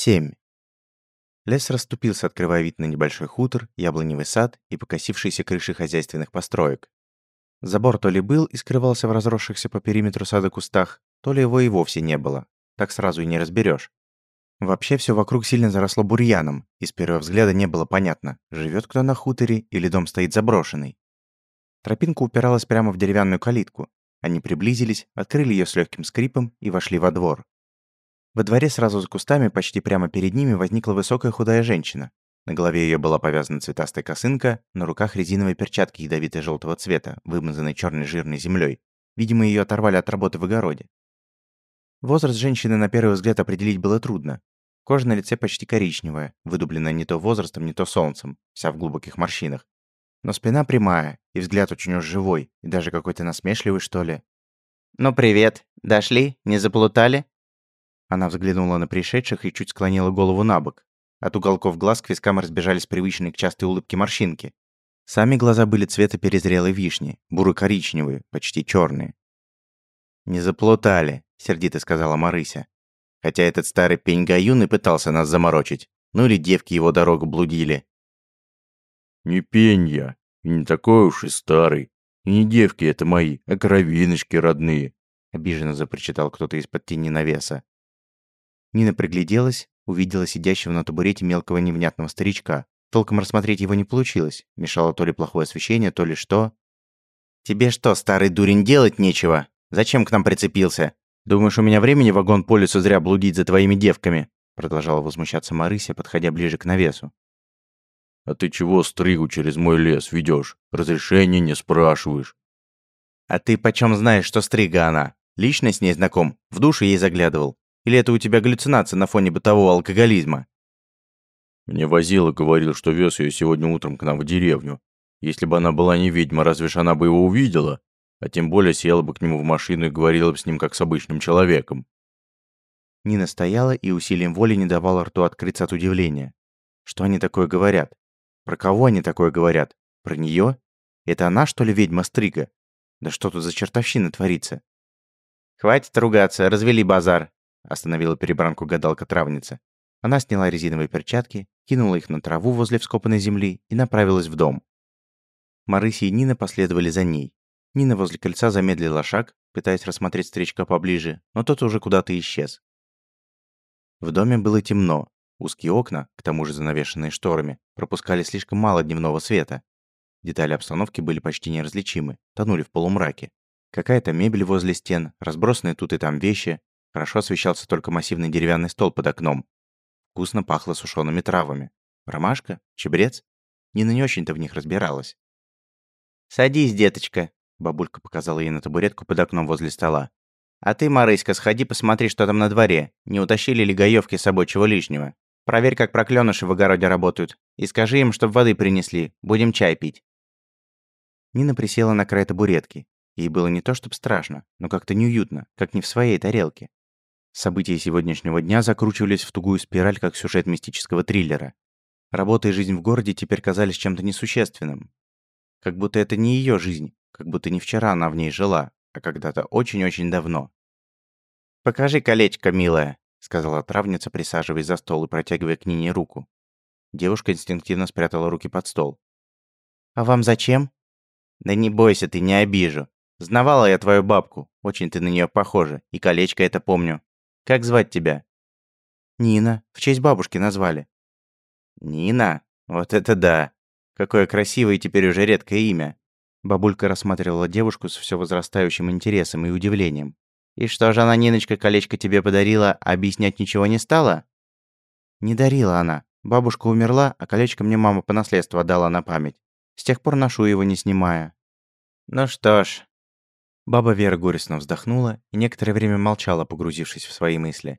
7. Лес расступился, открывая вид на небольшой хутор, яблоневый сад и покосившиеся крыши хозяйственных построек. Забор то ли был и скрывался в разросшихся по периметру сада кустах, то ли его и вовсе не было. Так сразу и не разберешь. Вообще все вокруг сильно заросло бурьяном, и с первого взгляда не было понятно, живет кто на хуторе или дом стоит заброшенный. Тропинка упиралась прямо в деревянную калитку. Они приблизились, открыли ее с легким скрипом и вошли во двор. Во дворе сразу за кустами, почти прямо перед ними, возникла высокая худая женщина. На голове ее была повязана цветастая косынка, на руках резиновые перчатки ядовито желтого цвета, вымазанные черной жирной землей. Видимо, ее оторвали от работы в огороде. Возраст женщины на первый взгляд определить было трудно. Кожа на лице почти коричневая, выдубленная не то возрастом, не то солнцем, вся в глубоких морщинах. Но спина прямая, и взгляд очень уж живой, и даже какой-то насмешливый, что ли. «Ну привет, дошли, не заплутали?» Она взглянула на пришедших и чуть склонила голову на бок. От уголков глаз к вискам разбежались привычные к частой улыбке морщинки. Сами глаза были цвета перезрелой вишни, буро-коричневые, почти черные. «Не заплутали», — сердито сказала Марыся. «Хотя этот старый пень Гаюн и пытался нас заморочить. Ну или девки его дорогу блудили». «Не пень я, и не такой уж и старый. И не девки это мои, а кровиночки родные», — обиженно запричитал кто-то из-под тени навеса. Нина пригляделась, увидела сидящего на табурете мелкого невнятного старичка. Толком рассмотреть его не получилось. Мешало то ли плохое освещение, то ли что. «Тебе что, старый дурень, делать нечего? Зачем к нам прицепился? Думаешь, у меня времени вагон по лесу зря блудить за твоими девками?» Продолжала возмущаться Марыся, подходя ближе к навесу. «А ты чего стригу через мой лес ведешь? Разрешения не спрашиваешь?» «А ты почем знаешь, что стрига она? Лично с ней знаком, в душу ей заглядывал. Или это у тебя галлюцинация на фоне бытового алкоголизма?» Мне возила говорил, что вез ее сегодня утром к нам в деревню. Если бы она была не ведьма, разве ж она бы его увидела? А тем более села бы к нему в машину и говорила бы с ним как с обычным человеком. Нина стояла и усилием воли не давала рту открыться от удивления. Что они такое говорят? Про кого они такое говорят? Про нее? Это она, что ли, ведьма Стрига? Да что тут за чертовщина творится? «Хватит ругаться, развели базар», Остановила перебранку гадалка-травница. Она сняла резиновые перчатки, кинула их на траву возле вскопанной земли и направилась в дом. Марыся и Нина последовали за ней. Нина возле кольца замедлила шаг, пытаясь рассмотреть старичка поближе, но тот уже куда-то исчез. В доме было темно. Узкие окна, к тому же занавешенные шторами, пропускали слишком мало дневного света. Детали обстановки были почти неразличимы, тонули в полумраке. Какая-то мебель возле стен, разбросанные тут и там вещи, Хорошо освещался только массивный деревянный стол под окном. Вкусно пахло сушеными травами. Ромашка? Чебрец? Нина не очень-то в них разбиралась. «Садись, деточка», — бабулька показала ей на табуретку под окном возле стола. «А ты, Марыська, сходи посмотри, что там на дворе. Не утащили ли гаёвки с собой чего лишнего. Проверь, как проклёныши в огороде работают. И скажи им, чтоб воды принесли. Будем чай пить». Нина присела на край табуретки. Ей было не то чтобы страшно, но как-то неуютно, как не в своей тарелке. События сегодняшнего дня закручивались в тугую спираль, как сюжет мистического триллера. Работа и жизнь в городе теперь казались чем-то несущественным. Как будто это не ее жизнь, как будто не вчера она в ней жила, а когда-то очень-очень давно. «Покажи колечко, милая», — сказала травница, присаживаясь за стол и протягивая к Нине руку. Девушка инстинктивно спрятала руки под стол. «А вам зачем?» «Да не бойся ты, не обижу. Знавала я твою бабку, очень ты на нее похожа, и колечко это помню. Как звать тебя?» «Нина. В честь бабушки назвали». «Нина? Вот это да! Какое красивое теперь уже редкое имя!» Бабулька рассматривала девушку с все возрастающим интересом и удивлением. «И что же она, Ниночка, колечко тебе подарила, а объяснять ничего не стала?» «Не дарила она. Бабушка умерла, а колечко мне мама по наследству отдала на память. С тех пор ношу его, не снимая». «Ну что ж, Баба Вера горестно вздохнула и некоторое время молчала, погрузившись в свои мысли.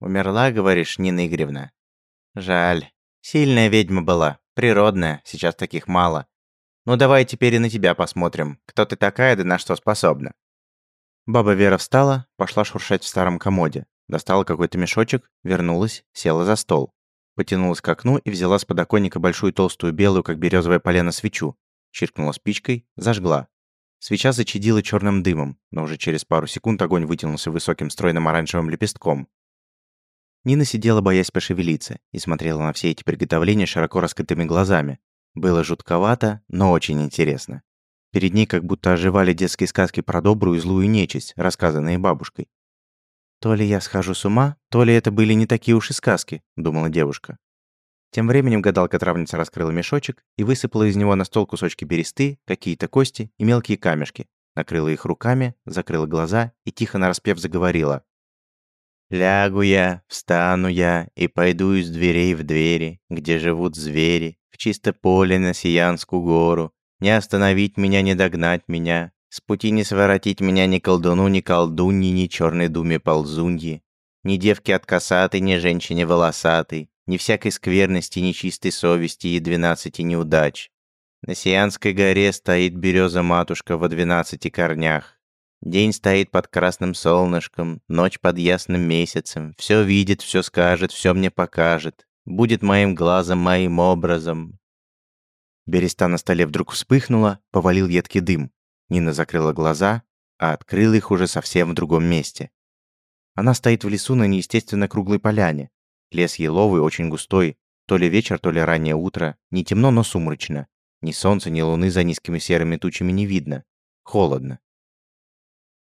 «Умерла, говоришь, Нина Игоревна? Жаль. Сильная ведьма была, природная, сейчас таких мало. Ну давай теперь и на тебя посмотрим, кто ты такая да на что способна». Баба Вера встала, пошла шуршать в старом комоде, достала какой-то мешочек, вернулась, села за стол. Потянулась к окну и взяла с подоконника большую толстую белую, как березовое полено, свечу. Чиркнула спичкой, зажгла. Свеча зачадила черным дымом, но уже через пару секунд огонь вытянулся высоким стройным оранжевым лепестком. Нина сидела, боясь пошевелиться, и смотрела на все эти приготовления широко раскрытыми глазами. Было жутковато, но очень интересно. Перед ней как будто оживали детские сказки про добрую и злую нечисть, рассказанные бабушкой. «То ли я схожу с ума, то ли это были не такие уж и сказки», — думала девушка. Тем временем гадалка-травница раскрыла мешочек и высыпала из него на стол кусочки бересты, какие-то кости и мелкие камешки, накрыла их руками, закрыла глаза и тихо нараспев заговорила. «Лягу я, встану я и пойду из дверей в двери, где живут звери, в чисто поле на Сиянскую гору, не остановить меня, не догнать меня. С пути не своротить меня ни колдуну, ни колдуньи, ни черной думе ползуньи. Ни девки откосатой, ни женщине волосатой, ни всякой скверности, ни чистой совести и двенадцати неудач. На Сианской горе стоит береза-матушка во двенадцати корнях. День стоит под красным солнышком, ночь под ясным месяцем. Все видит, все скажет, все мне покажет. Будет моим глазом, моим образом. Береста на столе вдруг вспыхнула, повалил едкий дым. Нина закрыла глаза, а открыла их уже совсем в другом месте. Она стоит в лесу на неестественно круглой поляне. Лес еловый, очень густой. То ли вечер, то ли раннее утро. Не темно, но сумрачно. Ни солнца, ни луны за низкими серыми тучами не видно. Холодно.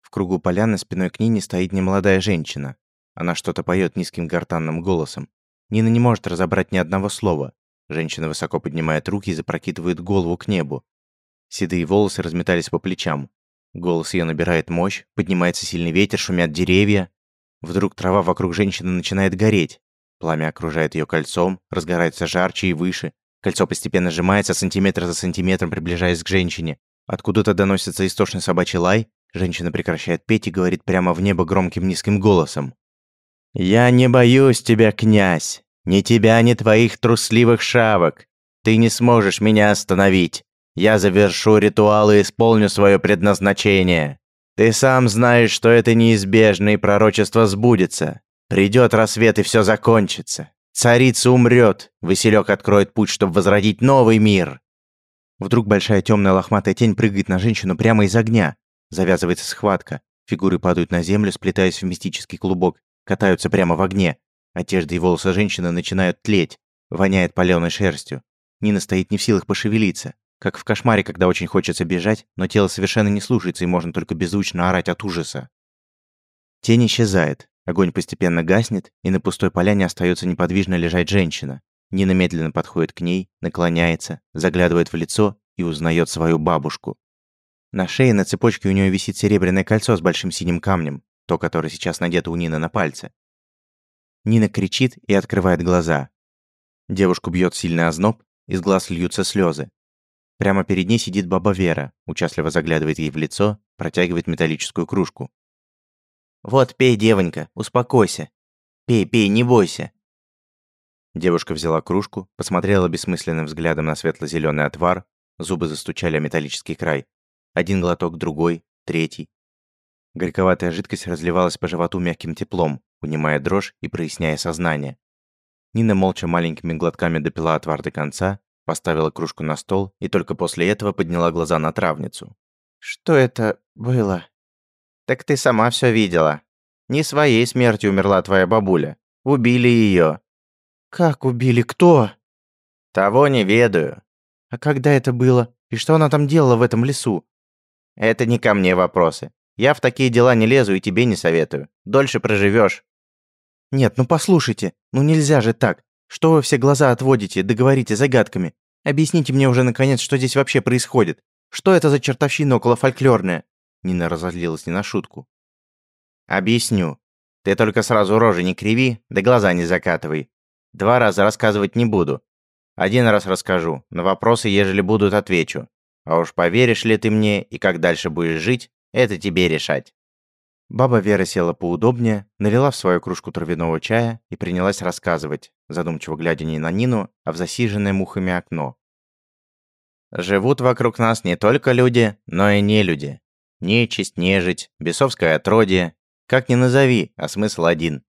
В кругу поляны спиной к Нине стоит немолодая женщина. Она что-то поет низким гортанным голосом. Нина не может разобрать ни одного слова. Женщина высоко поднимает руки и запрокидывает голову к небу. Седые волосы разметались по плечам. Голос ее набирает мощь, поднимается сильный ветер, шумят деревья. Вдруг трава вокруг женщины начинает гореть. Пламя окружает ее кольцом, разгорается жарче и выше. Кольцо постепенно сжимается, сантиметр за сантиметром приближаясь к женщине. Откуда-то доносится истошный собачий лай. Женщина прекращает петь и говорит прямо в небо громким низким голосом. «Я не боюсь тебя, князь. Ни тебя, ни твоих трусливых шавок. Ты не сможешь меня остановить. Я завершу ритуал и исполню свое предназначение. Ты сам знаешь, что это неизбежно, и пророчество сбудется. Придет рассвет, и все закончится. Царица умрет, Василек откроет путь, чтобы возродить новый мир. Вдруг большая темная лохматая тень прыгает на женщину прямо из огня. Завязывается схватка. Фигуры падают на землю, сплетаясь в мистический клубок, катаются прямо в огне. Одежда и волосы женщины начинают тлеть, воняет палёной шерстью. Нина стоит не в силах пошевелиться, как в кошмаре, когда очень хочется бежать, но тело совершенно не слушается и можно только беззвучно орать от ужаса. Тень исчезает, огонь постепенно гаснет, и на пустой поляне остается неподвижно лежать женщина. Нина медленно подходит к ней, наклоняется, заглядывает в лицо и узнает свою бабушку. На шее на цепочке у нее висит серебряное кольцо с большим синим камнем, то, которое сейчас надето у Нины на пальце. Нина кричит и открывает глаза. Девушку бьет сильный озноб, из глаз льются слезы. Прямо перед ней сидит баба Вера, участливо заглядывает ей в лицо, протягивает металлическую кружку. «Вот, пей, девонька, успокойся. Пей, пей, не бойся». Девушка взяла кружку, посмотрела бессмысленным взглядом на светло зеленый отвар, зубы застучали о металлический край. Один глоток, другой, третий. Горьковатая жидкость разливалась по животу мягким теплом, унимая дрожь и проясняя сознание. Нина молча маленькими глотками допила отвар до конца, поставила кружку на стол и только после этого подняла глаза на травницу. «Что это было?» «Так ты сама все видела. Не своей смертью умерла твоя бабуля. Убили ее. «Как убили? Кто?» «Того не ведаю». «А когда это было? И что она там делала в этом лесу?» «Это не ко мне вопросы. Я в такие дела не лезу и тебе не советую. Дольше проживешь. «Нет, ну послушайте, ну нельзя же так. Что вы все глаза отводите, договорите загадками? Объясните мне уже наконец, что здесь вообще происходит. Что это за чертовщина около фольклорная?» Нина разозлилась не на шутку. «Объясню. Ты только сразу рожи не криви, да глаза не закатывай. Два раза рассказывать не буду. Один раз расскажу, на вопросы, ежели будут, отвечу. А уж поверишь ли ты мне и как дальше будешь жить, это тебе решать». Баба Вера села поудобнее, налила в свою кружку травяного чая и принялась рассказывать, задумчиво глядя не на Нину, а в засиженное мухами окно. «Живут вокруг нас не только люди, но и не люди. Нечисть, нежить, бесовское отродье. Как ни назови, а смысл один.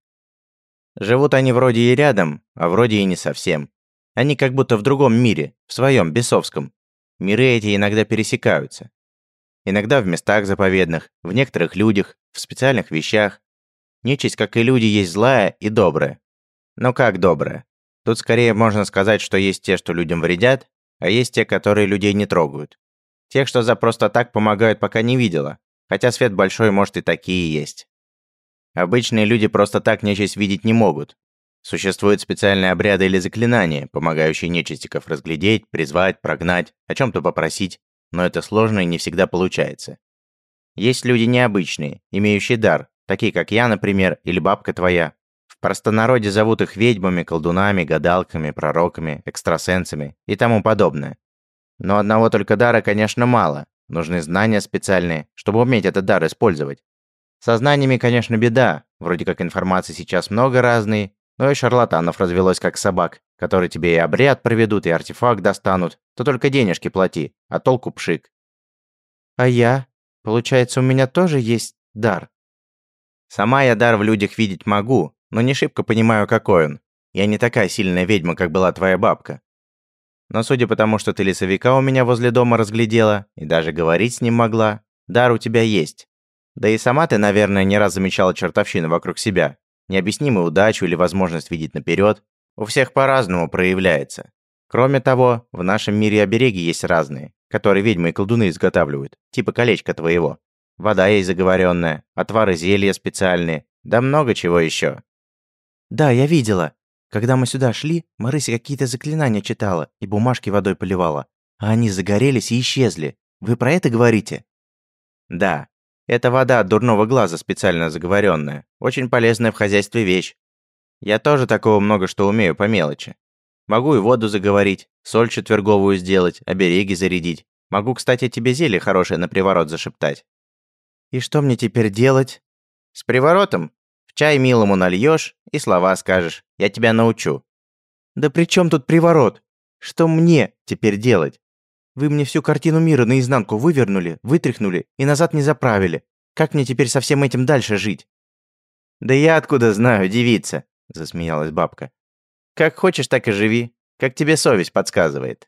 Живут они вроде и рядом, а вроде и не совсем. Они как будто в другом мире, в своем, бесовском. Миры эти иногда пересекаются. Иногда в местах заповедных, в некоторых людях, в специальных вещах. Нечисть, как и люди, есть злая и добрая. Ну как доброе? Тут скорее можно сказать, что есть те, что людям вредят, а есть те, которые людей не трогают. Тех, что за просто так помогают, пока не видела. Хотя свет большой, может, и такие есть. Обычные люди просто так нечисть видеть не могут. Существуют специальные обряды или заклинания, помогающие нечистиков разглядеть, призвать, прогнать, о чем-то попросить, но это сложно и не всегда получается. Есть люди необычные, имеющие дар, такие как я, например, или бабка твоя. В простонародье зовут их ведьмами, колдунами, гадалками, пророками, экстрасенсами и тому подобное. Но одного только дара, конечно, мало. Нужны знания специальные, чтобы уметь этот дар использовать. Со знаниями, конечно, беда. Вроде как информации сейчас много разной, но и шарлатанов развелось как собак, которые тебе и обряд проведут, и артефакт достанут. То только денежки плати, а толку пшик. А я? Получается, у меня тоже есть дар? Сама я дар в людях видеть могу, но не шибко понимаю, какой он. Я не такая сильная ведьма, как была твоя бабка. Но судя по тому, что ты лесовика у меня возле дома разглядела и даже говорить с ним могла, дар у тебя есть. Да и сама ты, наверное, не раз замечала чертовщину вокруг себя. Необъяснимую удачу или возможность видеть наперед. У всех по-разному проявляется. Кроме того, в нашем мире обереги есть разные, которые ведьмы и колдуны изготавливают, типа колечка твоего. Вода есть заговоренная, отвары зелья специальные, да много чего еще. Да, я видела. Когда мы сюда шли, Марыся какие-то заклинания читала и бумажки водой поливала. А они загорелись и исчезли. Вы про это говорите? Да. Это вода от дурного глаза специально заговоренная. Очень полезная в хозяйстве вещь. Я тоже такого много что умею по мелочи. Могу и воду заговорить, соль четверговую сделать, обереги зарядить. Могу, кстати, тебе зелье хорошее на приворот зашептать. И что мне теперь делать? С приворотом Чай милому нальешь и слова скажешь. Я тебя научу». «Да при чем тут приворот? Что мне теперь делать? Вы мне всю картину мира наизнанку вывернули, вытряхнули и назад не заправили. Как мне теперь со всем этим дальше жить?» «Да я откуда знаю, девица?» – засмеялась бабка. «Как хочешь, так и живи. Как тебе совесть подсказывает».